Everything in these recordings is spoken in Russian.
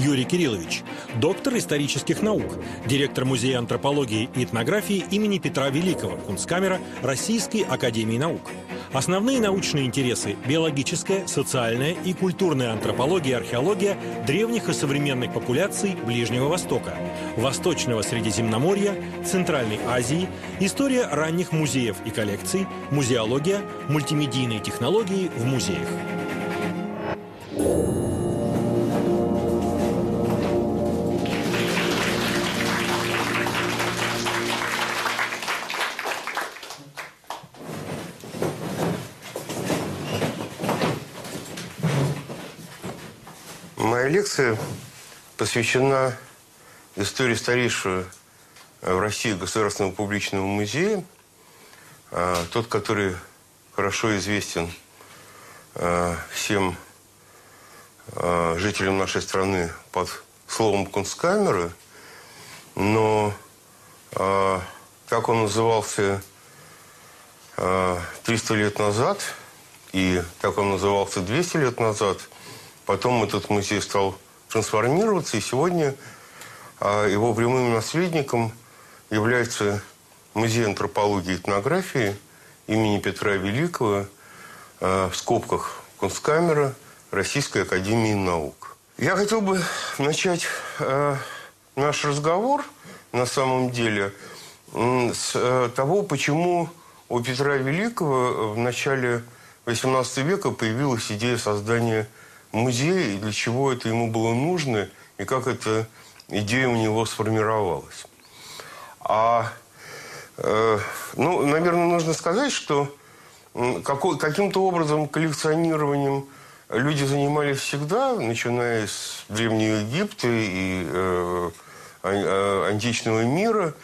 Юрий Кириллович, доктор исторических наук, директор Музея антропологии и этнографии имени Петра Великого, Кунсткамера Российской Академии Наук. Основные научные интересы – биологическая, социальная и культурная антропология и археология древних и современных популяций Ближнего Востока, Восточного Средиземноморья, Центральной Азии, история ранних музеев и коллекций, музеология, мультимедийные технологии в музеях. Лекция посвящена истории старейшего в России Государственного публичного музея, а, тот, который хорошо известен а, всем жителям нашей страны под словом «Кунсткамеры», но как он назывался 300 лет назад и как он назывался 200 лет назад – Потом этот музей стал трансформироваться, и сегодня а, его прямым наследником является музей антропологии и этнографии имени Петра Великого а, в скобках Кунсткамера Российской Академии Наук. Я хотел бы начать а, наш разговор на самом деле с того, почему у Петра Великого в начале XVIII века появилась идея создания музей, и для чего это ему было нужно, и как эта идея у него сформировалась. А, э, ну, наверное, нужно сказать, что каким-то образом коллекционированием люди занимались всегда, начиная с Древнего Египта и э, а, античного мира.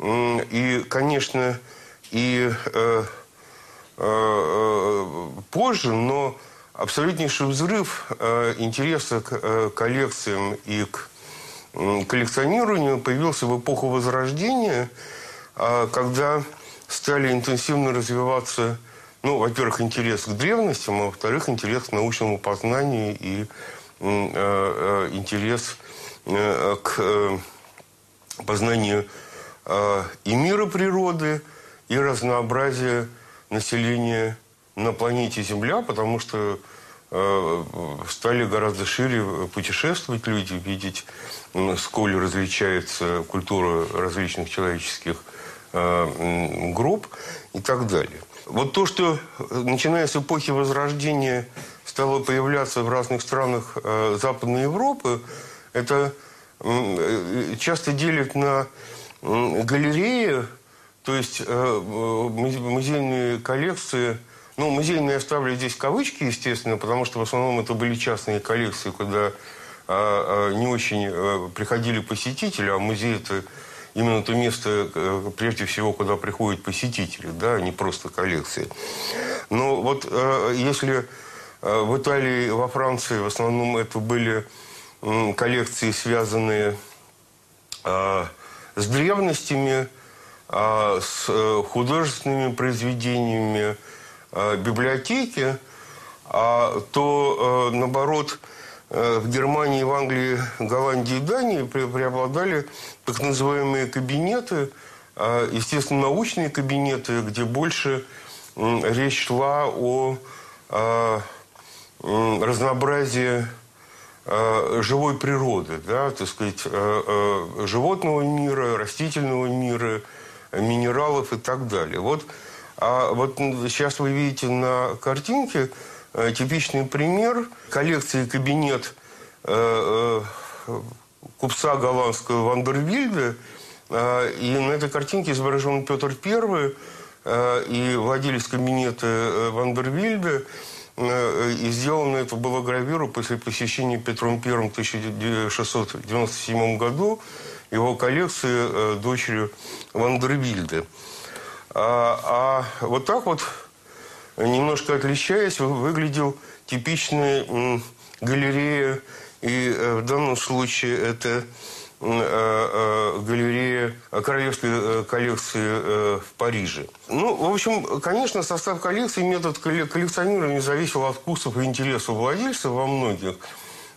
И, конечно, и э, э, э позже, но абсолютнейший взрыв э, интереса к э, коллекциям и к коллекционированию появился в эпоху Возрождения, э, когда стали интенсивно развиваться, ну, во-первых, интерес к древностям, а во-вторых, интерес к научному познанию и интерес к познанию и мира природы, и разнообразия населения на планете Земля, потому что э, стали гораздо шире путешествовать люди, видеть, сколь различается культура различных человеческих э, групп и так далее. Вот то, что начиная с эпохи Возрождения стало появляться в разных странах э, Западной Европы, это э, часто делят на галереи, то есть э, музейные коллекции – ну, музейные я ставлю здесь кавычки, естественно, потому что в основном это были частные коллекции, куда а, а, не очень а, приходили посетители, а музей это именно то место, а, прежде всего, куда приходят посетители, да, а не просто коллекции. Но вот а, если в Италии, во Франции в основном это были коллекции, связанные а, с древностями, а, с художественными произведениями, Э, библиотеки, а то, э, наоборот, э, в Германии, в Англии, Голландии и Дании преобладали так называемые кабинеты, естественно, научные кабинеты, где больше речь шла о разнообразии живой природы, да, так сказать, животного мира, растительного мира, минералов и так далее. Вот а вот сейчас вы видите на картинке э, типичный пример коллекции кабинет э, э, купца голландского Вандервильда. И на этой картинке изображен Петр I и владелец кабинета Вандервильда. И сделано это было гравюру после посещения Петром I в 1697 году его коллекции дочерью Вандервильда. А, а вот так вот, немножко отличаясь, выглядел типичная галерея. И э, в данном случае это э, э, галерея королевской коллекции в Париже. Ну, в общем, конечно, состав коллекции, метод коллекционирования зависел от вкусов и интересов владельцев во многих.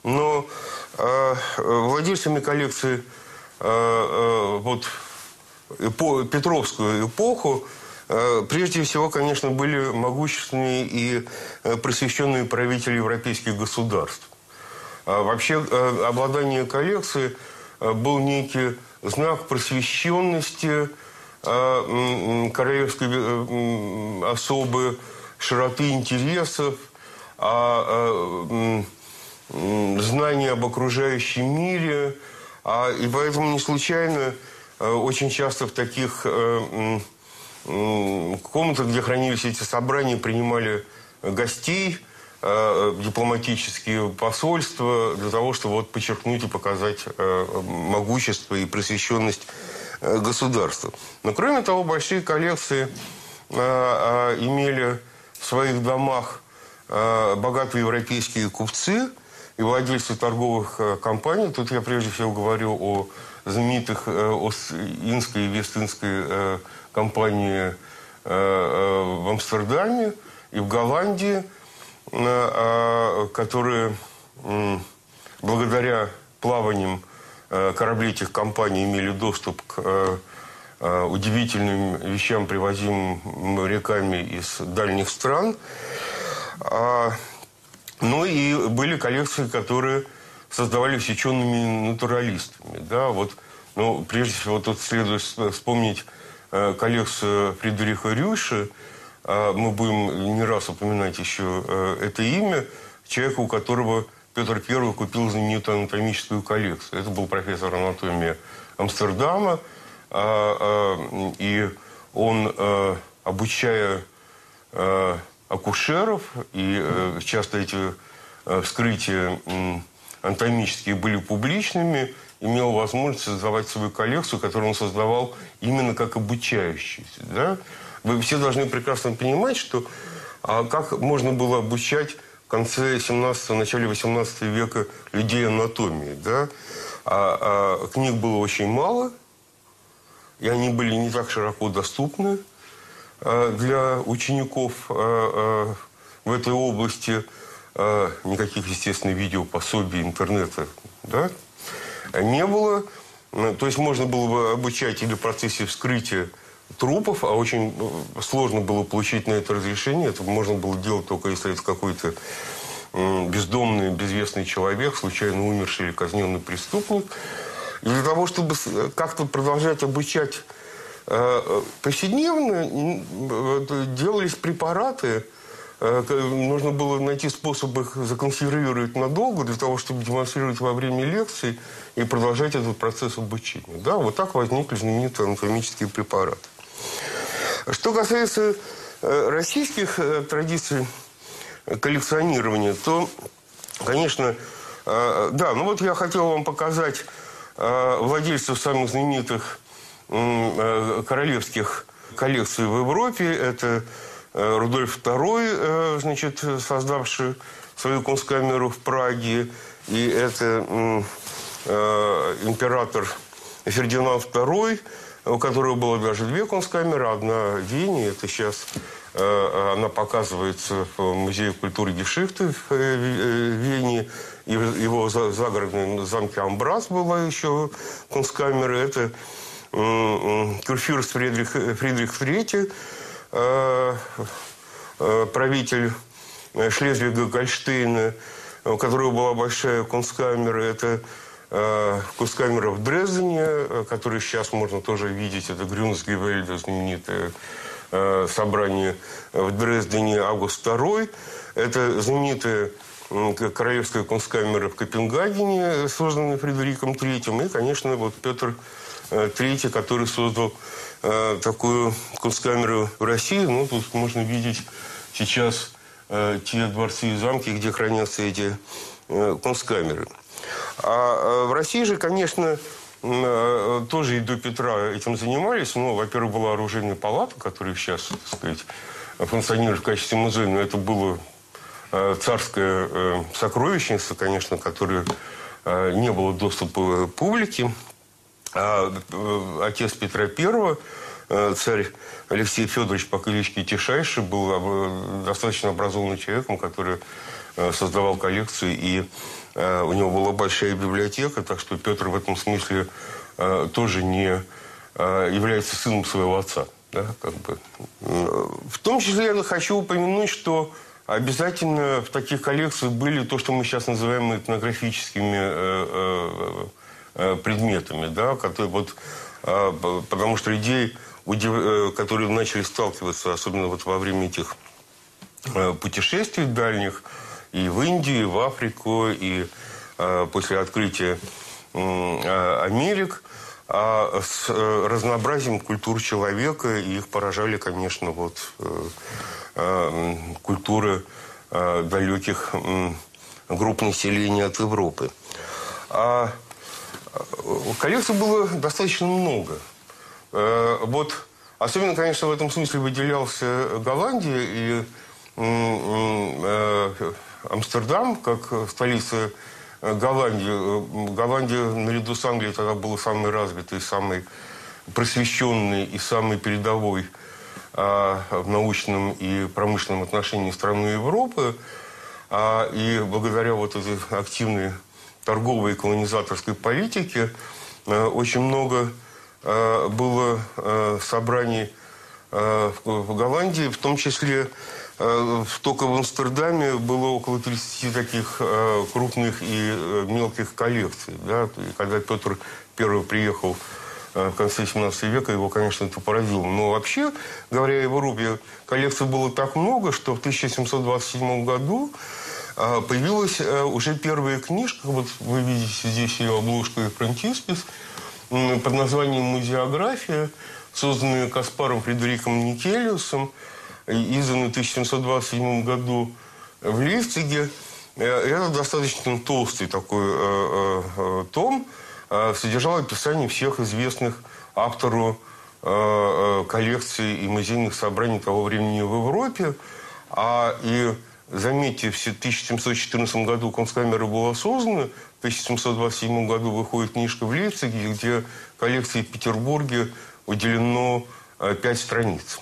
но владельцами коллекции вот Петровскую эпоху э, прежде всего, конечно, были могущественные и э, просвещенные правители европейских государств. А вообще э, обладание коллекцией был некий знак просвещенности королевской особы, широты интересов, а, знания об окружающем мире. А, и поэтому не случайно очень часто в таких комнатах, где хранились эти собрания, принимали гостей, э, дипломатические посольства, для того, чтобы вот подчеркнуть и показать э, могущество и просвещенность э, государства. Но кроме того, большие коллекции имели в своих домах богатые европейские купцы и владельцы торговых компаний. Тут я прежде всего говорю о знаменитых Ост-Инской и Вест-Инской компании э, э, в Амстердаме и в Голландии, э, которые благодаря плаваниям кораблей этих компаний имели доступ к удивительным вещам, привозимым реками из дальних стран. А, ну и были коллекции, которые создавались учеными натуралистами. Да, вот, ну, прежде всего, тут следует вспомнить Э, коллекцию Фридриха Рюша. А мы будем не раз упоминать еще э, это имя. Человека, у которого Петр I купил знаменитую анатомическую коллекцию. Это был профессор анатомии Амстердама. А, а, и он, э, обучая акушеров, и часто эти вскрытия анатомические были публичными, имел возможность создавать свою коллекцию, которую он создавал именно как обучающийся. Да? Вы все должны прекрасно понимать, что а как можно было обучать в конце 17 начале 18 века людей анатомии. Да? А, а книг было очень мало, и они были не так широко доступны а, для учеников а, а, в этой области. А, никаких, естественно, видео, пособий, интернета да, не было. Ну, то есть можно было бы обучать или в процессе вскрытия трупов, а очень э, сложно было получить на это разрешение. Это можно было делать только если это какой-то бездомный, безвестный человек, случайно умерший или казненный преступник. И для того, чтобы как-то продолжать обучать э, повседневно, делались препараты, Э, нужно было найти способ их законсервировать надолго для того, чтобы демонстрировать во время лекций и продолжать этот процесс обучения. Да, вот так возникли знаменитые анатомические препараты. Что касается э, российских э, традиций коллекционирования, то, конечно, да, ну вот я хотел вам показать владельцев самых знаменитых королевских коллекций в Европе. Это Э, Рудольф II, э, значит, создавший свою кунсткамеру в Праге, и это э, император Фердинанд II, у которого было даже две кунсткамеры, одна в Вене, это сейчас она показывается в Музее культуры Гешифты в Вене, и в его загородном замке Амбрас была еще кунсткамера, это Курфюрст Фридрих, Фридрих III, Э, э, правитель Шлезвига Гольштейна, у которого была большая кунсткамера, это э, кунсткамера в Дрездене, которую сейчас можно тоже видеть, это Грюнсгевельда, знаменитое собрание в Дрездене Август II. Это знаменитая королевская кунсткамера в Копенгагене, созданная Фредериком III. И, конечно, вот Петр III, который создал э, такую кунсткамеру в России. Ну, тут можно видеть сейчас э, те дворцы и замки, где хранятся эти э, кунсткамеры. А э, в России же, конечно, э, тоже и до Петра этим занимались. Ну, во-первых, была оружейная палата, которая сейчас, так сказать, функционирует в качестве музея, но это было э, царское э, сокровищница, конечно, которое э, не было доступа публике. А э, отец Петра I, э, царь Алексей Федорович по кличке Тишайший, был достаточно образованным человеком, который создавал коллекции, и у него была большая библиотека, так что Петр в этом смысле тоже не является сыном своего отца. Да, как бы. В том числе я хочу упомянуть, что обязательно в таких коллекциях были то, что мы сейчас называем этнографическими э, э, э, предметами, да, которые вот, э, потому что людей. Э, которые начали сталкиваться, особенно вот во время этих э, путешествий дальних, и в Индию, и в Африку, и э, после открытия э, Америк, а с э, разнообразием культур человека, и их поражали, конечно, вот э, э, культуры далеких групп населения от Европы. А коллекций было достаточно много. Вот особенно, конечно, в этом смысле выделялся Голландия и Амстердам как столица Голландии. Голландия наряду с Англией тогда была самой развитой, самой просвещенной и самой передовой а, в научном и промышленном отношении страны Европы. А, и благодаря вот этой активной торговой и колонизаторской политике а, очень много а, было а, собраний в Голландии, в том числе Э, только в Амстердаме было около 30 таких э, крупных и э, мелких коллекций. Да? И когда Петр I приехал в конце 17 века, его, конечно, это поразило. Но вообще, говоря о Европе, коллекций было так много, что в 1727 году появилась уже первая книжка, вот вы видите здесь ее обложку и фронтиспис, под названием «Музеография», созданная Каспаром Фредериком Никелиусом, изданный в 1727 году в Лейпциге. Э, это достаточно толстый такой э, э, том, содержал описание всех известных автору коллекций и музейных собраний того времени в Европе. А и заметьте, в 1714 году Конскамера была создана, в 1727 году выходит книжка в Лейпциге, где коллекции в Петербурге уделено пять страниц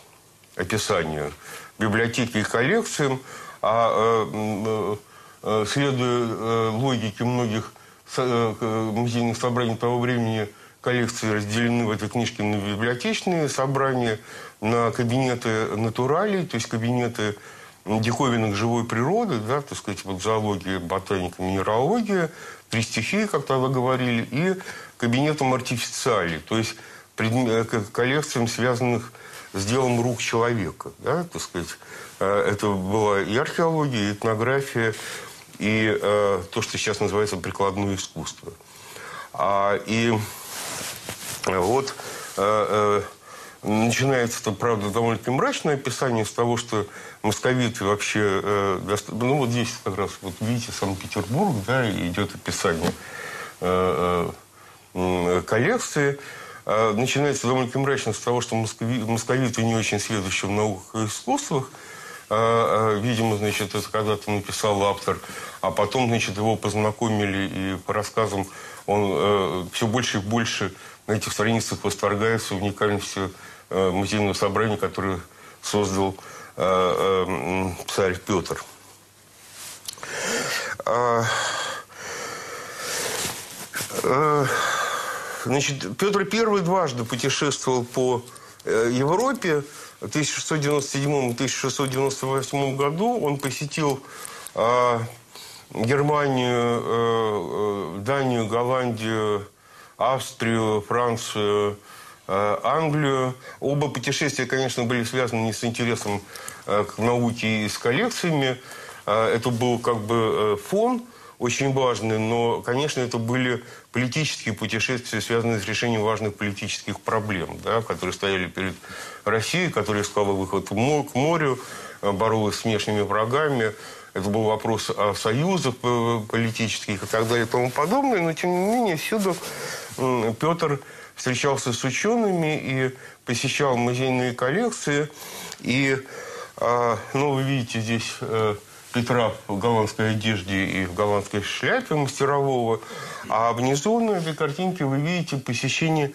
описанию библиотеки и коллекциям, а э, э, следуя э, логике многих музейных собраний того времени, коллекции разделены в этой книжке на библиотечные собрания, на кабинеты натуралей, то есть кабинеты диковинок живой природы, да, так сказать, вот зоология, ботаника, минералогия, три стихии, как тогда говорили, и кабинетом артифициали, то есть коллекциям, связанных с делом рук человека. Да, так сказать. Э, это была и археология, и этнография, и э, то, что сейчас называется прикладное искусство. А, и вот э, э, начинается это, правда, довольно-таки мрачное описание с того, что московиты вообще... Э. Ну, вот здесь как раз, вот видите, Санкт-Петербург, да, идет описание э, э, коллекции. А, начинается довольно мрачно с того, что московиты не очень следующие в науках и искусствах. А, а, видимо, значит, это когда-то написал автор, а потом, значит, его познакомили, и по рассказам он э, все больше и больше на этих страницах восторгается уникальностью э, музейного собрания, которое создал э, царь Петр. Значит, Петр I дважды путешествовал по э, Европе. В 1697 и 1698 году он посетил э, Германию, э, э, Данию, Голландию, Австрию, Францию, э, Англию. Оба путешествия, конечно, были связаны не с интересом э, к науке и с коллекциями. Это был как бы фон очень важный, но, конечно, это были политические путешествия, связанные с решением важных политических проблем, да, которые стояли перед Россией, которая искала выход к морю, э, боролась с внешними врагами. Это был вопрос о союзах э, политических и так далее и тому подобное. Но, тем не менее, всюду Петр встречался с учеными и посещал музейные коллекции. И, а, ну, вы видите здесь э, Петра в голландской одежде и в голландской шляпе мастерового. А внизу на этой картинке вы видите посещение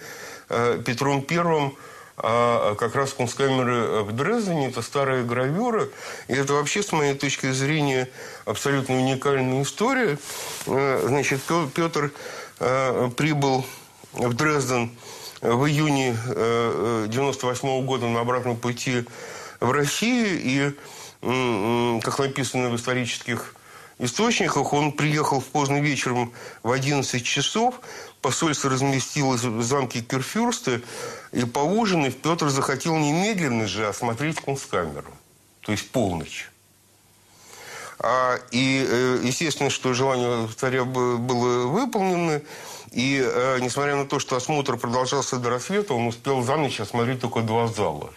э, Петром Первым а как раз кунсткамеры в Дрездене. Это старая гравюра. И это вообще, с моей точки зрения, абсолютно уникальная история. Значит, Петр прибыл в Дрезден в июне 98 года на обратном пути в Россию. И, как написано в исторических источниках, он приехал поздно вечером в 11 часов. Посольство разместилось в замке Кирфюрста. И поужинав, Петр захотел немедленно же осмотреть кунсткамеру. То есть полночь. А, и, э, естественно, что желание царя было выполнено. И, э, несмотря на то, что осмотр продолжался до рассвета, он успел за ночь осмотреть только два зала.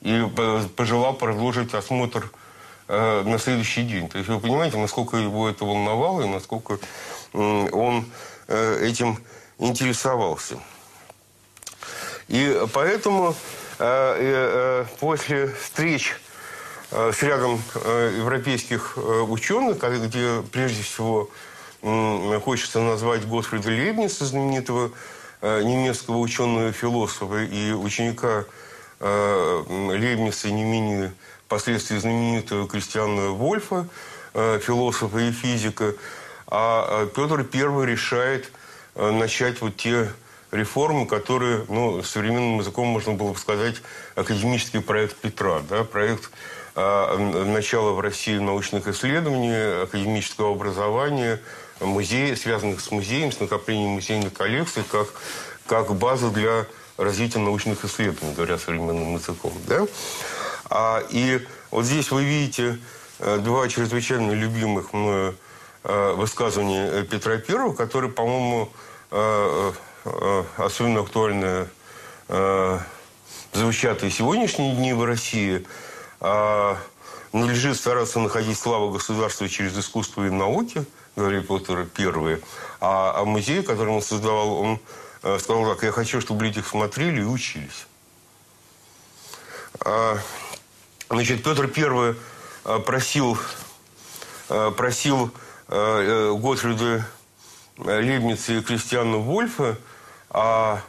И пожелал продолжить осмотр Э, на следующий день. То есть вы понимаете, насколько его это волновало и насколько он э, этим интересовался. И поэтому э, после встреч с рядом европейских ученых, где прежде всего хочется назвать Готфрида Лейбница, знаменитого немецкого ученого-философа и ученика Лейбница не менее впоследствии знаменитого Кристиана Вольфа, э, философа и физика. А Петр I решает э, начать вот те реформы, которые, ну, современным языком можно было бы сказать, академический проект Петра, да, проект начала в России научных исследований, академического образования, музея, связанных с музеем, с накоплением музейных коллекций, как, как база для развития научных исследований, говоря современным языком. Да? А, и вот здесь вы видите э, два чрезвычайно любимых мною э, высказывания э, Петра Первого, которые, по-моему, особенно актуальны звучат и сегодняшние дни в России. А, надлежит стараться находить славу государства через искусство и науки, говорит Петр Первый. А, а музей, который он создавал, он сказал так, я хочу, чтобы люди их смотрели и учились. А, Значит, Петр I э, просил, э, просил э, Готфрида Лебница и Кристиана Вольфа а,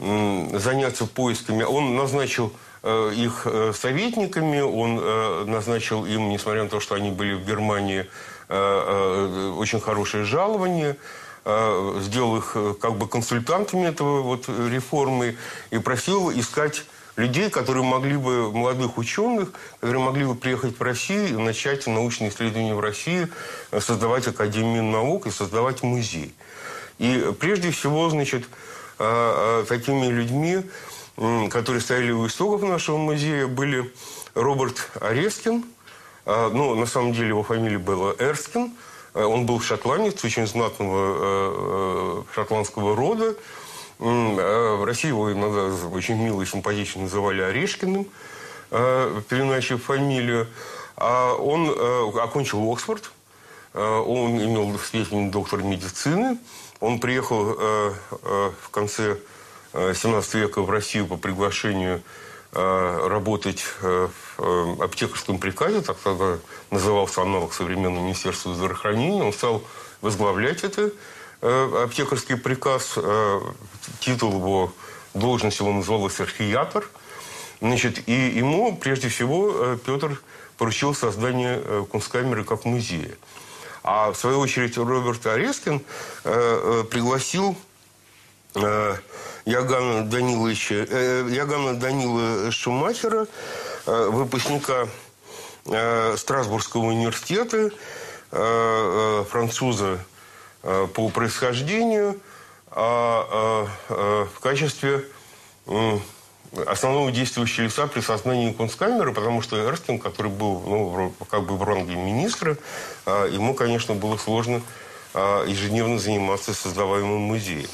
заняться поисками. Он назначил их советниками, он назначил им, несмотря на то, что они были в Германии, очень хорошее жалование, сделал их как бы консультантами этого вот реформы и просил искать людей, которые могли бы, молодых ученых, которые могли бы приехать в Россию и начать научные исследования в России, э, создавать Академию наук и создавать музей. И прежде всего, значит, э, э, такими людьми, которые стояли у истоков нашего музея, были Роберт Орескин, ну, на самом деле его фамилия была Эрскин, он был шотландец, очень знатного шотландского рода, а в России его иногда очень мило и симпатично называли Орешкиным, а, переначив фамилию. А он э, окончил Оксфорд, он имел степень доктора медицины. Он приехал э, э, в конце 17 века в Россию по приглашению работать в аптекарском приказе, так тогда назывался аналог современного Министерства здравоохранения. Он стал возглавлять это Э, аптекарский приказ, э, титул его, должность его называлась архиятор. Значит, и ему, прежде всего, э, Петр поручил создание кунсткамеры как музея. А в свою очередь Роберт Орескин пригласил Ягана Даниловича, Ягана Данила Шумахера, выпускника Страсбургского университета, француза Э, по происхождению, а в качестве основного действующего лица при создании Кунсткамеры, потому что Эрскин, который был ну, как бы в ранге министра, ему, конечно, было сложно ежедневно заниматься создаваемым музеем.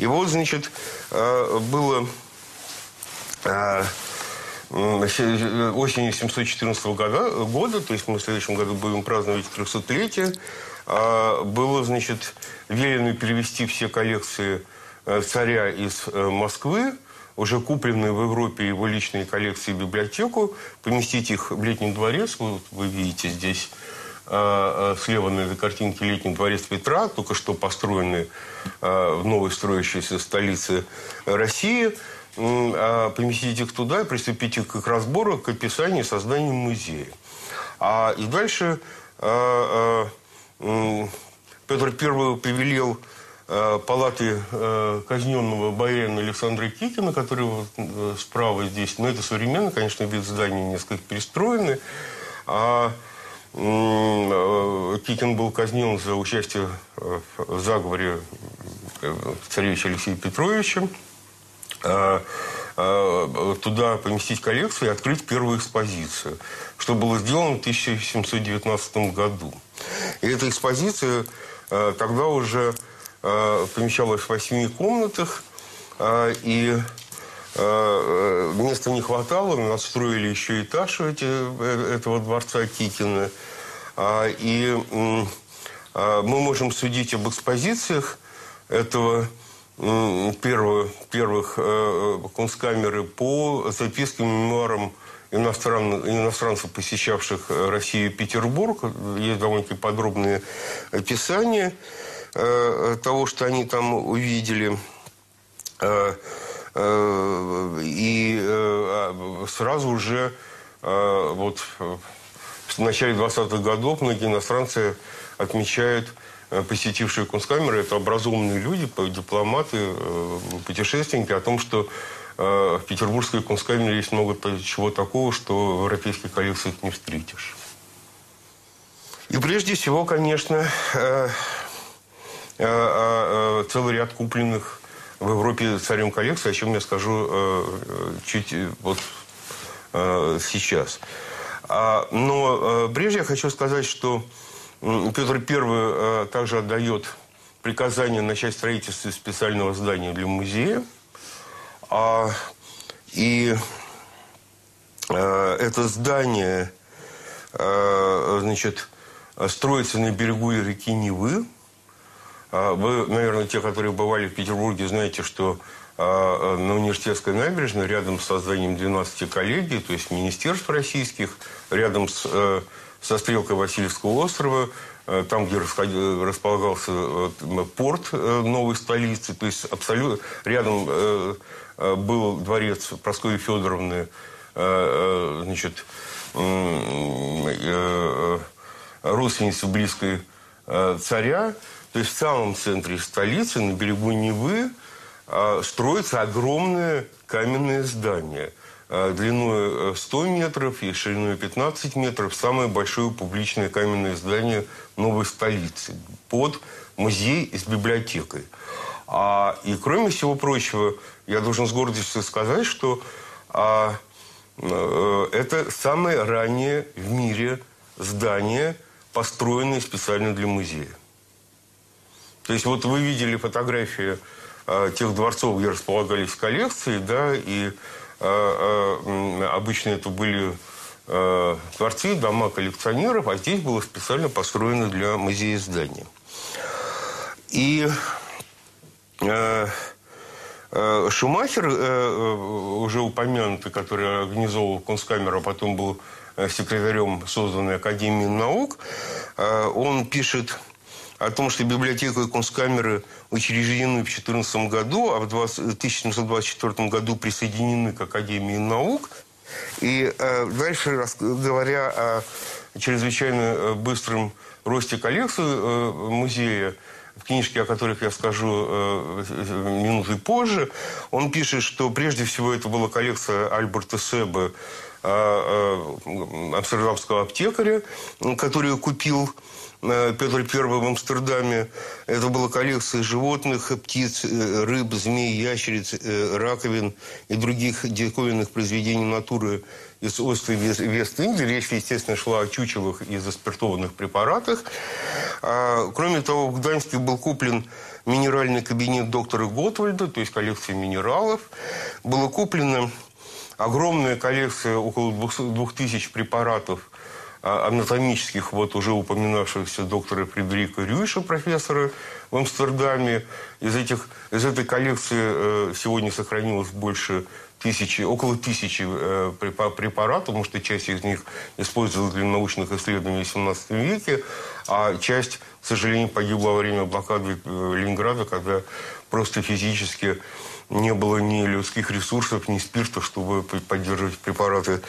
И вот, значит, было осенью 714 года, то есть мы в следующем году будем праздновать 300-летие, а, было, значит, велено перевести все коллекции э, царя из э, Москвы, уже купленные в Европе его личные коллекции в библиотеку, поместить их в летний дворец. Вот вы видите здесь слева на этой картинке летний дворец Петра, только что построенный в новой строящейся столице России. а, поместить их туда и приступить к их разбору, к описанию, созданию музея. А и дальше Петр I повелел палаты казненного боярина Александра Кикина, который вот справа здесь, но это современный, конечно, вид здания несколько перестроенный. А Кикин был казнен за участие в заговоре царевича Алексея Петровича. Туда поместить коллекцию и открыть первую экспозицию, что было сделано в 1719 году. И эта экспозиция тогда уже помещалась в восьми комнатах, и места не хватало, настроили еще этаж э, этого дворца Кикина. И мы можем судить об экспозициях этого первых э, кунсткамеры по запискам, мемуарам иностран, иностранцев, посещавших Россию и Петербург. Есть довольно-таки подробные описания э, того, что они там увидели. Э, и э, а, сразу уже э, вот в начале 20-х годов многие иностранцы отмечают посетившие Кунсткамеры, это образованные люди, дипломаты, путешественники, о том, что в Петербургской Кунсткамере есть много чего такого, что в европейских коллекциях не встретишь. И прежде всего, конечно, целый ряд купленных в Европе царем коллекций, о чем я скажу чуть вот сейчас. А, но прежде я хочу сказать, что Петр I э, также отдает приказание начать строительство специального здания для музея. А, и э, это здание э, значит, строится на берегу реки Невы. А, вы, наверное, те, которые бывали в Петербурге, знаете, что на университетской набережной, рядом с созданием 12 коллегий, то есть министерств российских, рядом с со стрелкой Васильевского острова, э, там, где располагался э, порт э, новой столицы, то есть абсолютно рядом был дворец Прасковьи Федоровны, значит, родственницы близкой царя, то есть в самом центре столицы, на берегу Невы, строится огромное каменное здание – Э, длиной 100 э, метров и шириной 15 метров самое большое публичное каменное здание новой столицы под музей с библиотекой. А, и кроме всего прочего, я должен с гордостью сказать, что а, э, это самое раннее в мире здание, построенное специально для музея. То есть вот вы видели фотографии а, тех дворцов, где располагались коллекции, да, и а, а, обычно это были а, дворцы, дома коллекционеров, а здесь было специально построено для музея здания. И Шумахер, уже упомянутый, который организовал Кунсткамеру, а потом был секретарем созданной Академии наук, он пишет о том, что библиотека и Кунсткамеры учреждены в 2014 году, а в 20, 1724 году присоединены к Академии наук. И э, дальше, говоря о чрезвычайно э, быстром росте коллекции э, музея, в книжке, о которых я скажу э, минуты позже, он пишет, что прежде всего это была коллекция Альберта Себа, э, э, амстердамского аптекаря, которую купил Э, Петр I в Амстердаме. Это была коллекция животных, птиц, э, рыб, змей, ящериц, э, раковин и других диковинных произведений натуры из острова Вест-Индии. Речь, естественно, шла о чучелах и заспиртованных препаратах. А, кроме того, в Гданьске был куплен минеральный кабинет доктора Готвальда, то есть коллекция минералов. Была куплена огромная коллекция, около 2000 препаратов анатомических, вот уже упоминавшихся доктора Фредерика Рюйша, профессора в Амстердаме. Из, этих, из этой коллекции э, сегодня сохранилось больше тысячи, около тысячи э, препаратов, потому что часть из них использовалась для научных исследований в XVII веке, а часть к сожалению, погибла во время блокады э, Ленинграда, когда просто физически не было ни людских ресурсов, ни спирта, чтобы поддерживать препараты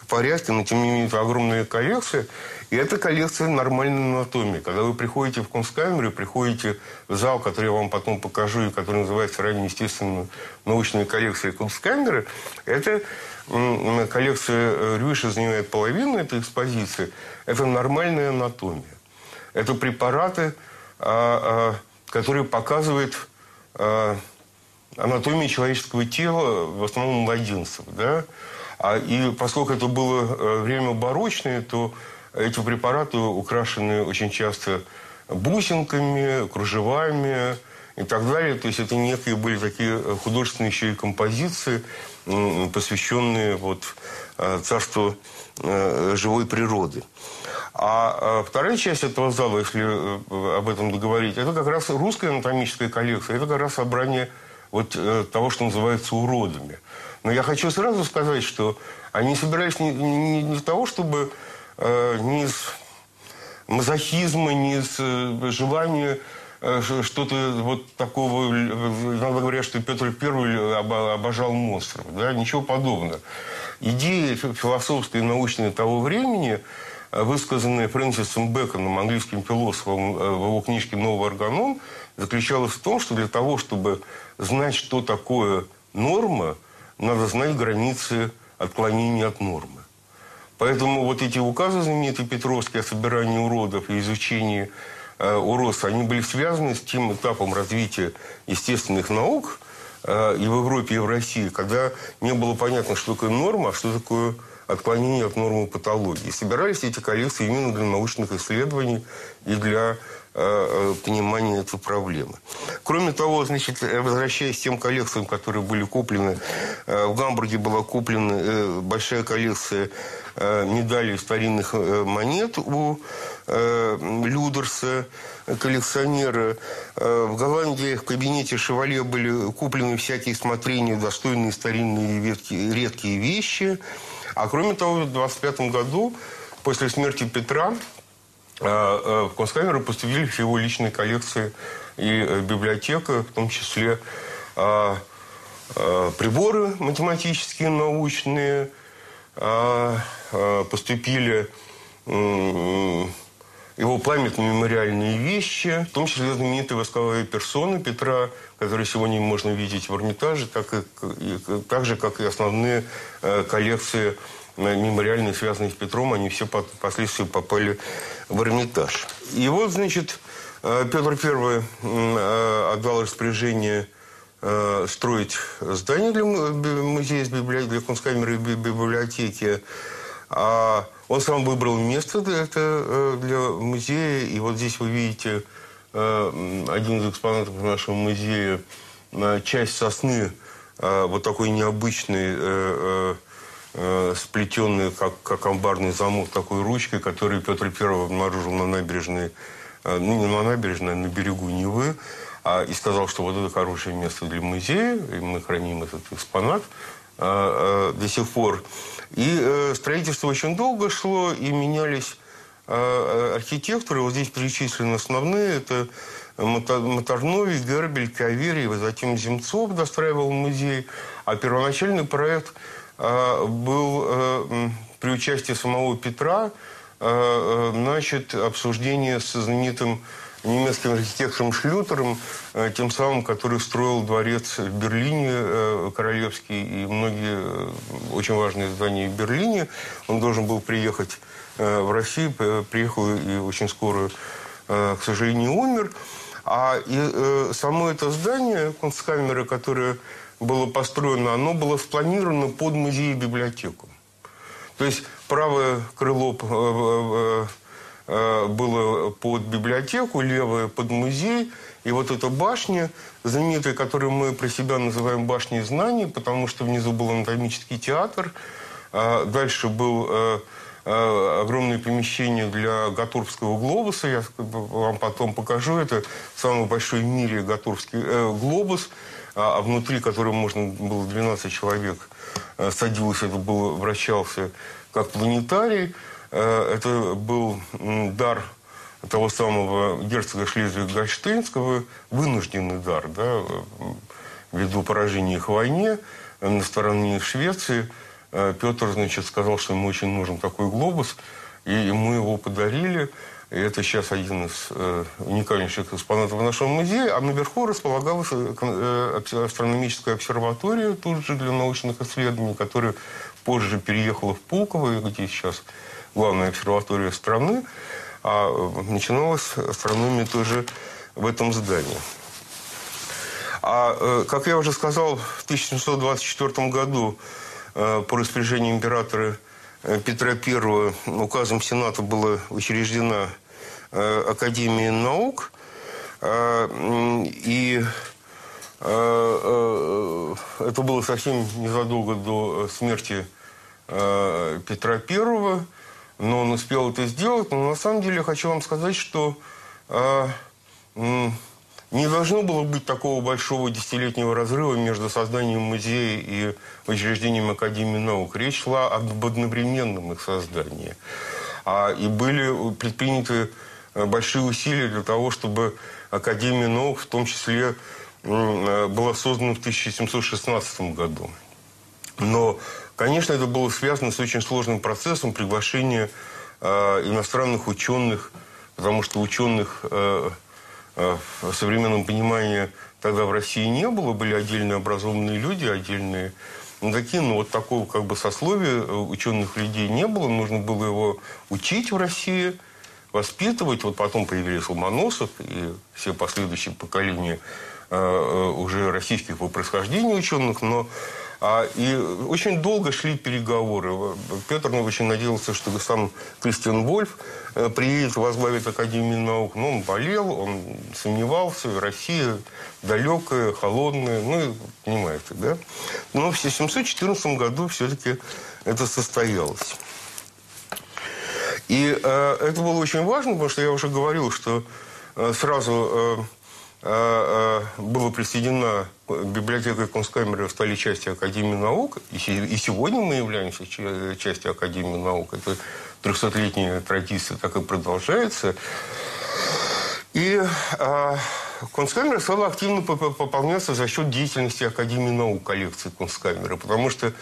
в порядке. Но, тем не менее, это огромная коллекция. И это коллекция нормальной анатомии. Когда вы приходите в консткамеру, приходите в зал, который я вам потом покажу, и который называется ранее, естественно, научная коллекция консткамеры, это коллекция э, Рюша занимает половину этой экспозиции. Это нормальная анатомия. Это препараты, а, а, которые показывают а, анатомию человеческого тела, в основном младенцев. Да? А, и поскольку это было э, время барочное, то эти препараты украшены очень часто бусинками, кружевами и так далее. То есть это некие были такие художественные еще и композиции, посвященные вот э, царству э, живой природы. А вторая часть этого зала, если э, об этом договорить, это как раз русская анатомическая коллекция. Это как раз собрание вот того, что называется уродами. Но я хочу сразу сказать, что они собирались не, не, не для того, чтобы э, не из мазохизма, не из э, желания э, что-то вот такого... Иногда говорят, что Петр I обожал монстров. Да? Ничего подобного. Идея философская и научная того времени, э, высказанная Фрэнсисом Бэконом, английским философом, в его книжке «Новый органон», заключалась в том, что для того, чтобы знать, что такое норма, надо знать границы отклонения от нормы. Поэтому вот эти указы знаменитые Петровские о собирании уродов и изучении э, уродства, они были связаны с тем этапом развития естественных наук э, и в Европе, и в России, когда не было понятно, что такое норма, а что такое отклонение от нормы патологии. Собирались эти коллекции именно для научных исследований и для Э, э, понимания этой проблемы. Кроме того, значит, возвращаясь к тем коллекциям, которые были куплены, э, в Гамбурге была куплена большая коллекция медалей старинных монет у Людерса, коллекционера. В Голландии в кабинете Шевале были куплены всякие смотрения, достойные старинные редкие вещи. А кроме того, в 25 году, после смерти Петра, а, а, в Конскамеру поступили в его личные коллекции и э, библиотека, в том числе а, приборы математические, научные, поступили его памятные мемориальные вещи, в том числе знаменитые восковые персоны Петра, которые сегодня можно видеть в Эрмитаже, так, и, так же, как и основные э, коллекции мемориальные, связанные с Петром, они все впоследствии попали в Эрмитаж. И вот, значит, э, Петр I э, отдал распоряжение э, строить здание для музея, для конскамеры и библиотеки. А он сам выбрал место для, это, для музея. И вот здесь вы видите один из экспонатов нашего музея, часть сосны, вот такой необычный э, сплетенный, как, как амбарный замок, такой ручкой, который Петр I обнаружил на набережной, э, ну, не на набережной, а на берегу Невы, а, и сказал, что вот это хорошее место для музея, и мы храним этот экспонат э, э, до сих пор. И э, строительство очень долго шло, и менялись э, э архитекторы. Вот здесь перечислены основные. Это Моторновий, Гербель, Каверий, затем Земцов достраивал музей. А первоначальный проект – а, был э, при участии самого Петра э, э, значит, обсуждение с знаменитым немецким архитектором Шлютером, тем самым, который строил дворец в Берлине, королевский, и многие очень важные здания в Берлине. Он должен был приехать в Россию, приехал и очень скоро, к сожалению, умер. А и, само это здание, концкамеры, которое было построено, оно было спланировано под музей и библиотеку. То есть правое крыло э, э, э, было под библиотеку, левое под музей. И вот эта башня, знаменитая, которую мы про себя называем башней знаний, потому что внизу был анатомический театр, а дальше был огромное помещение для Гатурбского глобуса. Я вам потом покажу. Это самый большой в мире Гатурбский глобус – а, а внутри которого можно было 12 человек э, садилось, это был, вращался как планетарий. Э, это был дар того самого герцога Шлезвиг-Гольштейнского вынужденный дар, да, ввиду поражения их в войне на стороне Швеции. Петр, значит, сказал, что ему очень нужен такой глобус, и ему его подарили. И это сейчас один из э, уникальнейших экспонатов в нашем музее. А наверху располагалась э, астрономическая обсерватория, тут же для научных исследований, которая позже переехала в Пулково, где сейчас главная обсерватория страны. А э, начиналась астрономия тоже в этом здании. А, э, как я уже сказал, в 1724 году э, по распоряжению императора Петра I указом Сената была учреждена Академия наук. И это было совсем незадолго до смерти Петра I но он успел это сделать. Но на самом деле хочу вам сказать, что э, не должно было быть такого большого десятилетнего разрыва между созданием музея и учреждением Академии наук. Речь шла об одновременном их создании. А, и были предприняты э, большие усилия для того, чтобы Академия наук в том числе э, была создана в 1716 году. Но Конечно, это было связано с очень сложным процессом приглашения э, иностранных ученых, потому что ученых э, э, в современном понимании тогда в России не было, были отдельные образованные люди, отдельные. Ну, такие, но вот такого как бы сословия э, ученых людей не было, нужно было его учить в России, воспитывать. Вот потом появились Ломоносов и все последующие поколения э, э уже российских по происхождению ученых, но и очень долго шли переговоры. Петр ну, очень надеялся, что сам Кристиан Вольф э, приедет, возглавит Академию наук. Но он болел, он сомневался. Россия далекая, холодная. Ну, понимаете, да? Но в 714 году все-таки это состоялось. И э, это было очень важно, потому что я уже говорил, что э, сразу... Э, а, а, было присоединена библиотека Кунсткамеры стали частью Академии наук. И сегодня мы являемся частью Академии наук. Это 300-летняя традиция так и продолжается. И а, Кунсткамера стала активно пополняться за счет деятельности Академии наук коллекции Кунсткамеры. Потому что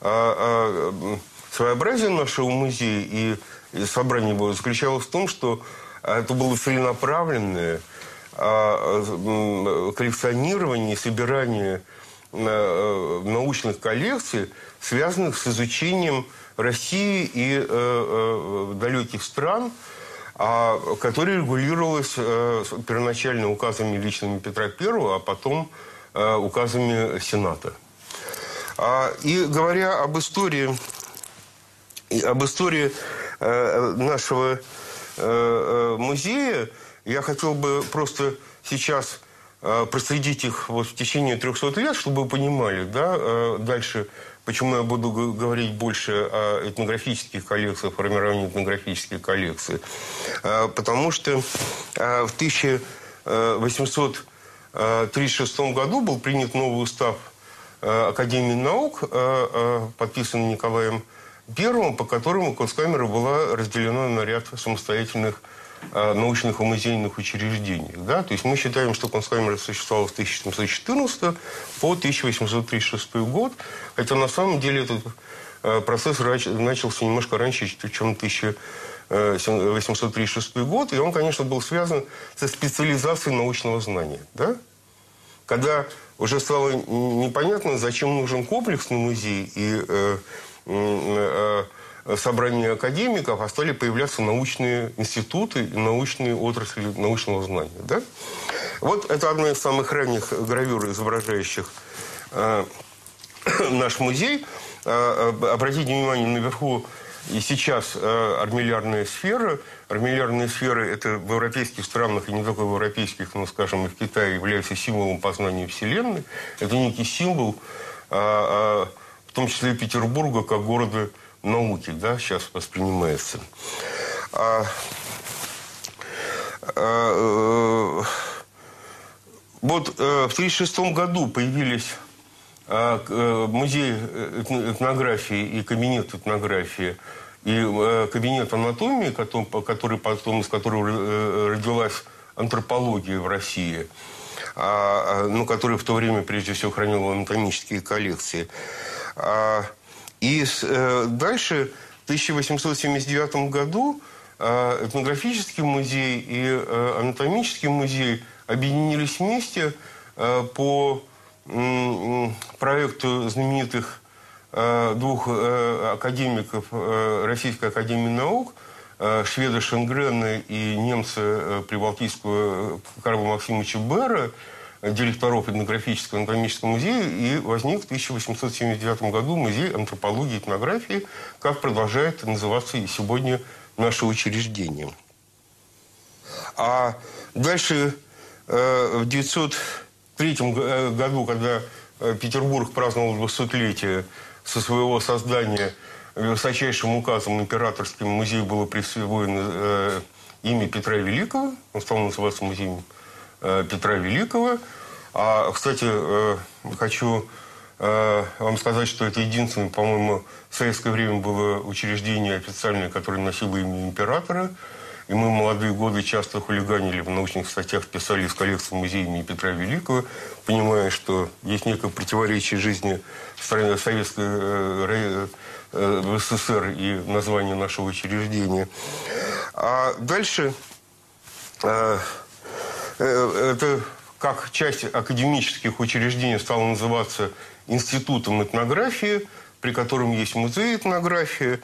а, а, своеобразие нашего музея и, и собрания его заключалось в том, что это было целенаправленное – коллекционирование, собирание э, научных коллекций, связанных с изучением России и э, э, далеких стран, а, которые регулировалось первоначально указами личными Петра I, а потом указами Сената. А, и говоря об истории, об истории нашего музея, я хотел бы просто сейчас э, проследить их вот в течение 300 лет, чтобы вы понимали, да, э, дальше, почему я буду говорить больше о этнографических коллекциях, формировании этнографических коллекций. Э, потому что в 1836 году был принят новый устав Академии наук, подписан Николаем I, по которому Кунсткамера была разделена на ряд самостоятельных научных и музейных учреждениях. Да? То есть мы считаем, что Конскамера существовала с 1714 по 1836 год, хотя на самом деле этот э, процесс начался немножко раньше, чем 1836 год, и он, конечно, был связан со специализацией научного знания. Да? Когда уже стало непонятно, зачем нужен комплексный музей, и э, э, собрания академиков, а стали появляться научные институты научные отрасли научного знания. Да? Вот это одна из самых ранних гравюр, изображающих э, наш музей. Э, обратите внимание, наверху и сейчас э, армиллярная сфера. Армиллярные сферы – это в европейских странах, и не только в европейских, но, скажем, и в Китае, являются символом познания Вселенной. Это некий символ, э, э, в том числе Петербурга, как города науки, да, сейчас воспринимается. А, а, э, вот э, в 1936 году появились а, э, музей этнографии и кабинет этнографии И э, кабинет анатомии, который, потом, из которого родилась антропология в России, а, ну, который в то время, прежде всего, хранил анатомические коллекции. А, и э, дальше, в 1879 году, этнографический музей и анатомический музей объединились вместе по проекту знаменитых Э, двух э, академиков э, Российской Академии Наук, шведа Шенгрена и немца Прибалтийского Карла Максимовича Бера, директоров этнографического анатомического музея, и возник в 1879 году музей антропологии и этнографии, как продолжает называться и сегодня наше учреждение. А дальше в 1903 году, когда Петербург праздновал 200-летие со своего создания высочайшим указом императорским музею было присвоено э, имя Петра Великого. Он стал называться музеем э, Петра Великого. А, кстати, э, хочу э, вам сказать, что это единственное, по-моему, в советское время было учреждение официальное, которое носило имя императора. И мы молодые годы часто хулиганили в научных статьях, писали из коллекции музея имени Петра Великого, понимая, что есть некое противоречие жизни в стране советской э, э, СССР и название нашего учреждения. А дальше э, это как часть академических учреждений стало называться Институтом этнографии, при котором есть музей этнографии.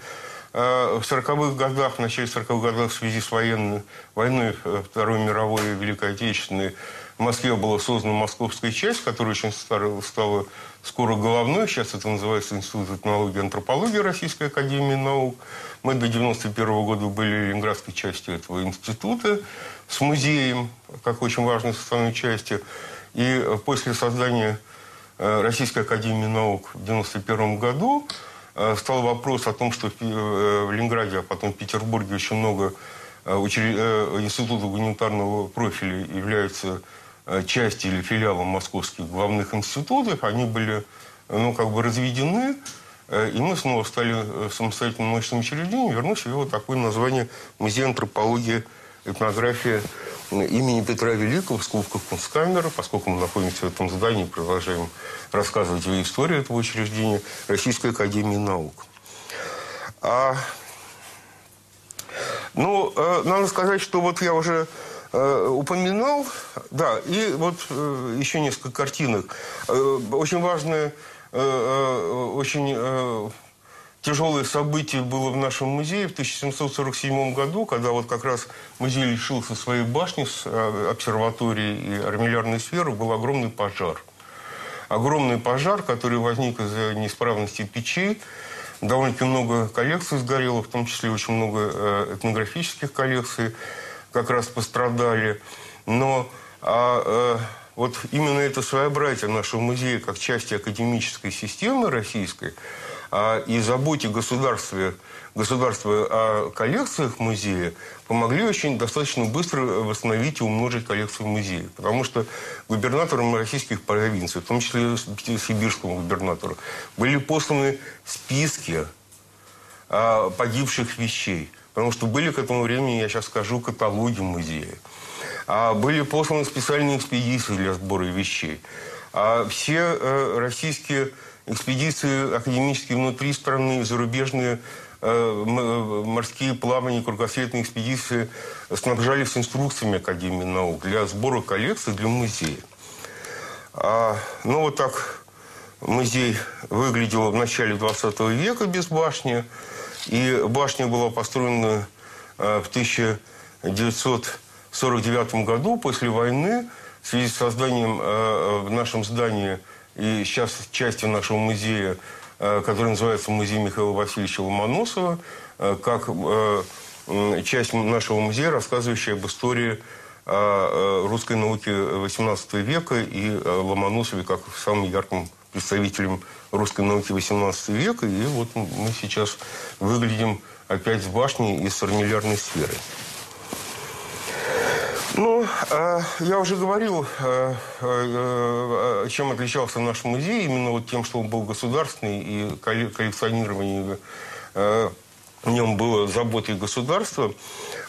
В 40-х годах, в начале 40-х годов в связи с военной, войной Второй мировой и Великой Отечественной в Москве была создана московская часть, которая очень стала, стала скоро головной. Сейчас это называется Институт этнологии и антропологии Российской Академии Наук. Мы до 91 года были ленинградской частью этого института с музеем, как очень важной составной частью. И после создания э, Российской Академии Наук в 91 году э, стал вопрос о том, что э, в Ленинграде, а потом в Петербурге очень много институтов гуманитарного профиля являются Э, части или филиалом московских главных институтов, они были ну, как бы разведены, э, и мы снова стали э, самостоятельным научным учреждением, вернув себе вот такое название Музей антропологии этнографии имени Петра Великого в скобках Кунсткамера, поскольку мы находимся в этом здании продолжаем рассказывать о истории этого учреждения Российской Академии Наук. А, ну, надо сказать, что вот я уже Э, упоминал, да, и вот э, еще несколько картинок. Э, очень важное, очень тяжелое событие было в нашем музее в 1747 году, когда вот как раз музей лишился своей башни с обсерваторией и армиллярной сферы, был огромный пожар. Огромный пожар, который возник из-за неисправности печей. Довольно-таки много коллекций сгорело, в том числе очень много этнографических коллекций как раз пострадали. Но а, а, вот именно это своеобразие нашего музея как части академической системы российской а, и заботе государства, государства о коллекциях музея помогли очень достаточно быстро восстановить и умножить коллекцию музея. Потому что губернаторам российских провинций, в том числе сибирскому губернатору, были посланы списки погибших вещей. Потому что были к этому времени, я сейчас скажу, каталоги музея. А были посланы специальные экспедиции для сбора вещей. А все э, российские экспедиции академические внутри страны, зарубежные э, э, морские плавания, кругосветные экспедиции снабжались инструкциями Академии наук для сбора коллекций для музея. А, ну, вот так музей выглядел в начале 20 века без башни. И башня была построена э, в 1949 году после войны в связи с созданием в нашем здании и сейчас частью нашего музея, э, который называется музей Михаила Васильевича Ломоносова, как часть нашего музея, рассказывающая об истории русской науки XVIII века и Ломоносове как самым ярким представителем русской науки XVIII века. И вот мы сейчас выглядим опять с башней и с армиллярной сферой. Ну, а, я уже говорил, а, а, чем отличался наш музей. Именно вот тем, что он был государственный и коллекционирование в нем было заботой государства,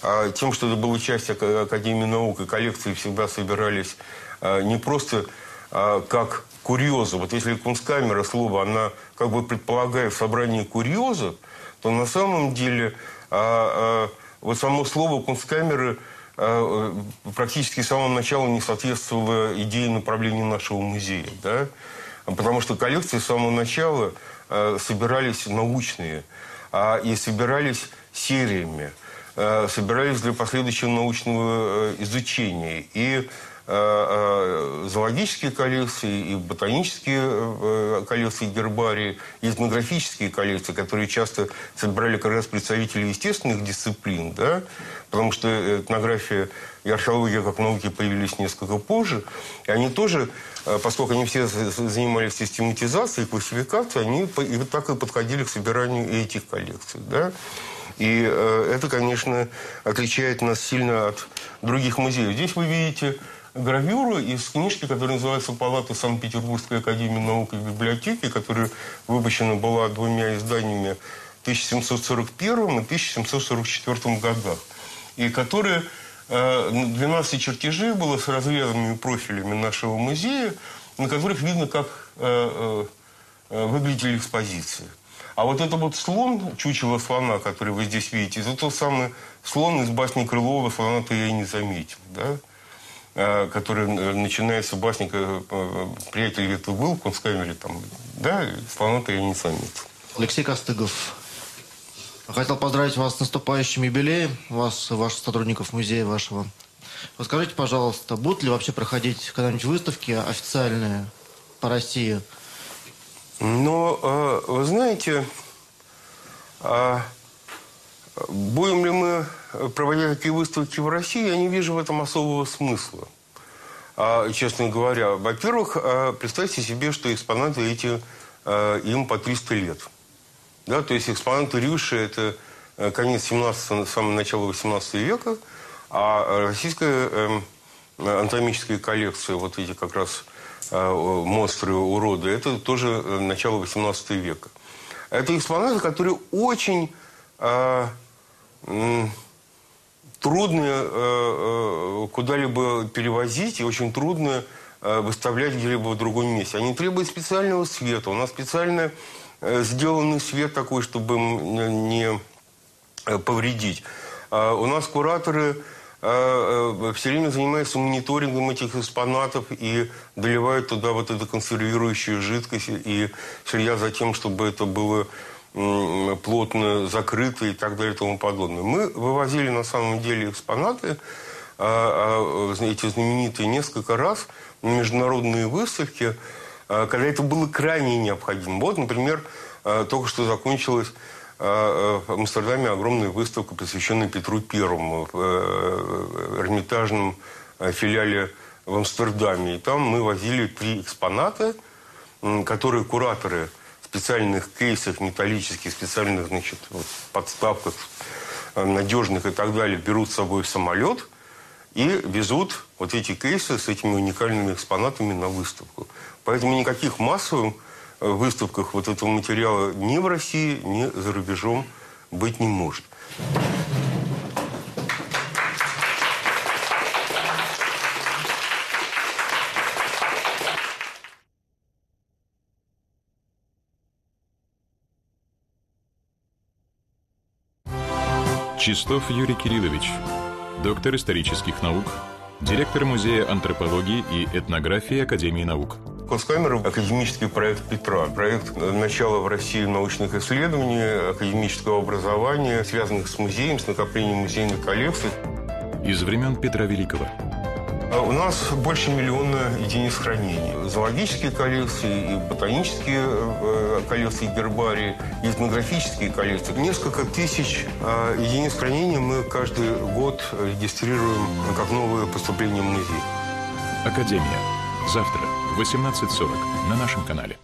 а тем, что это была часть Академии наук, и коллекции всегда собирались а, не просто а, как курьезы. Вот если кунсткамера, слово, она как бы предполагает собрание курьезов, то на самом деле вот само слово кунсткамеры практически с самого начала не соответствовало идее направления нашего музея. Да? Потому что коллекции с самого начала собирались научные – а, и собирались сериями, э, собирались для последующего научного э, изучения. И э, зоологические коллекции, и ботанические коллекции гербарии, и этнографические коллекции, которые часто собирали как раз представители естественных дисциплин, да, потому что этнография и археология как науки появились несколько позже, и они тоже Э, поскольку они все занимались систематизацией, классификацией, они и так и подходили к собиранию этих коллекций. Да? И э, это, конечно, отличает нас сильно от других музеев. Здесь вы видите гравюру из книжки, которая называется «Палата Санкт-Петербургской академии наук и библиотеки», которая выпущена была двумя изданиями в 1741 и 1744 годах, и которая 12 э, чертежей было с разрезанными профилями нашего музея, на которых видно, как э, э, выглядели экспозиции. А вот это вот слон, чучело слона, который вы здесь видите, это тот самый слон из басни Крылова «Слона-то я и не заметил», да? Который начинается басника «Приятель где-то был Кунсткамере», там, да, «Слона-то я не заметил». Алексей Костыгов, Хотел поздравить вас с наступающим юбилеем, вас ваших сотрудников музея вашего. Расскажите, пожалуйста, будут ли вообще проходить когда-нибудь выставки официальные по России? Ну, э, вы знаете, а будем ли мы проводить такие выставки в России, я не вижу в этом особого смысла. А, честно говоря, во-первых, э, представьте себе, что экспонаты эти, э, им по 300 лет – да, то есть экспонаты Рюши – это э, конец 17 самое начало 18 века, а российская э, анатомическая коллекция, вот эти как раз э, монстры, уроды, это тоже э, начало 18 века. Это экспонаты, которые очень э, э, трудно э, куда-либо перевозить и очень трудно э, выставлять где-либо в другом месте. Они требуют специального света. У нас специальная Э, сделанный свет такой, чтобы не э, повредить. А у нас кураторы э, все время занимаются мониторингом этих экспонатов и доливают туда вот эту консервирующую жидкость и следят за тем, чтобы это было плотно закрыто и так далее и тому подобное. Мы вывозили на самом деле экспонаты, а, а, эти знаменитые, несколько раз на международные выставки – Э, когда это было крайне необходимо. Вот, например, э, только что закончилась э, в Амстердаме огромная выставка, посвященная Петру Первому в Эрмитажном филиале в Амстердаме. И там мы возили три экспоната, которые кураторы специальных кейсах металлических, специальных значит, вот, подставках надежных и так далее берут с собой самолет и везут вот эти кейсы с этими уникальными экспонатами на выставку. Поэтому никаких массовых э, выставках вот этого материала ни в России, ни за рубежом быть не может. Чистов Юрий Кириллович, доктор исторических наук, директор Музея антропологии и этнографии Академии наук. Кунсткамера – академический проект Петра. Проект начала в России научных исследований, академического образования, связанных с музеем, с накоплением музейных коллекций. Из времен Петра Великого. А у нас больше миллиона единиц хранения. Зоологические коллекции, и ботанические э, коллекции гербарии, и этнографические коллекции. Несколько тысяч э, единиц хранения мы каждый год регистрируем как новое поступление в музей. Академия. Завтра в 18.40 на нашем канале.